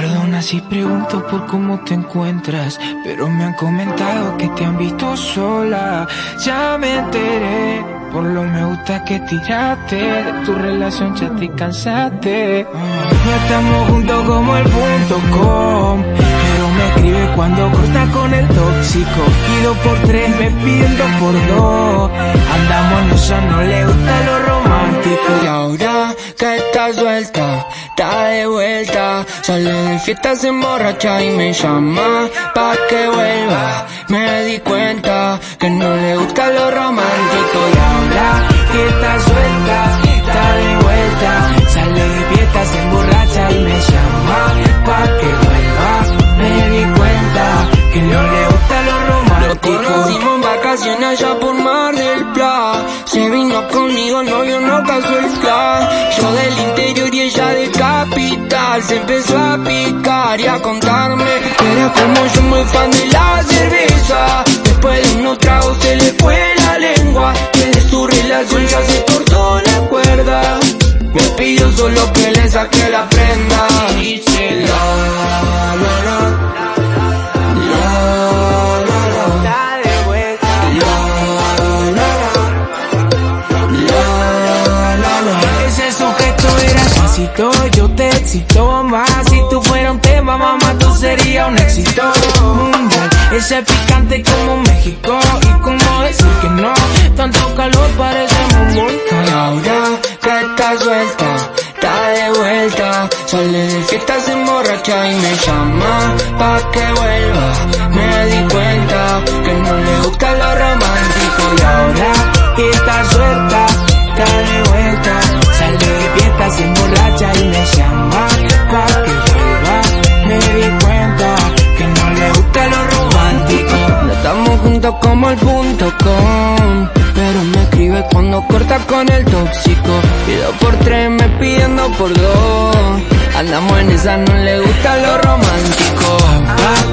llamas y pregunto por cómo te encuentras, pero me han comentado que te han visto sola. Ya me enteré, por lo me gusta que tiraste de tu relación, ya te cansaste. No estamos juntos como el punto com, pero me escribe cuando corta con el tóxico. Y dos por tres me piden dos por dos. Andamos en no le gusta lo romántico. Está suelta, está de vuelta. Sale de fiesta, se emborracha y me llama pa' que vuelva. Me di cuenta que no le gusta lo romántico. Conocimos en vacaciones allá por Mar del Plata. Se vino conmigo, no yo no casó el plan. Yo del interior y ella de capital. Se empezó a picar y a contarme que era como yo muy fan de la cerveza. Después de unos tragos se le fue la lengua. Que de su relación ya se cortó la cuerda. Me pidió solo que le saque la prenda. La, la, la. La, éxito, yo te excito más. Si tú fuera un tema, mamá, tú serías un éxito mundial. Ese picante como México y como decir que no. Tanto calor parece muy Y ahora que está suelta, está de vuelta. Sale de fiesta, se emborracha y me llama pa' que vuelva. Me di cuenta que no como el punto com. Pero me escribe cuando corta con el tóxico. Pido por tres, me pidiendo por dos. Andamos en esa, no le gusta lo romántico.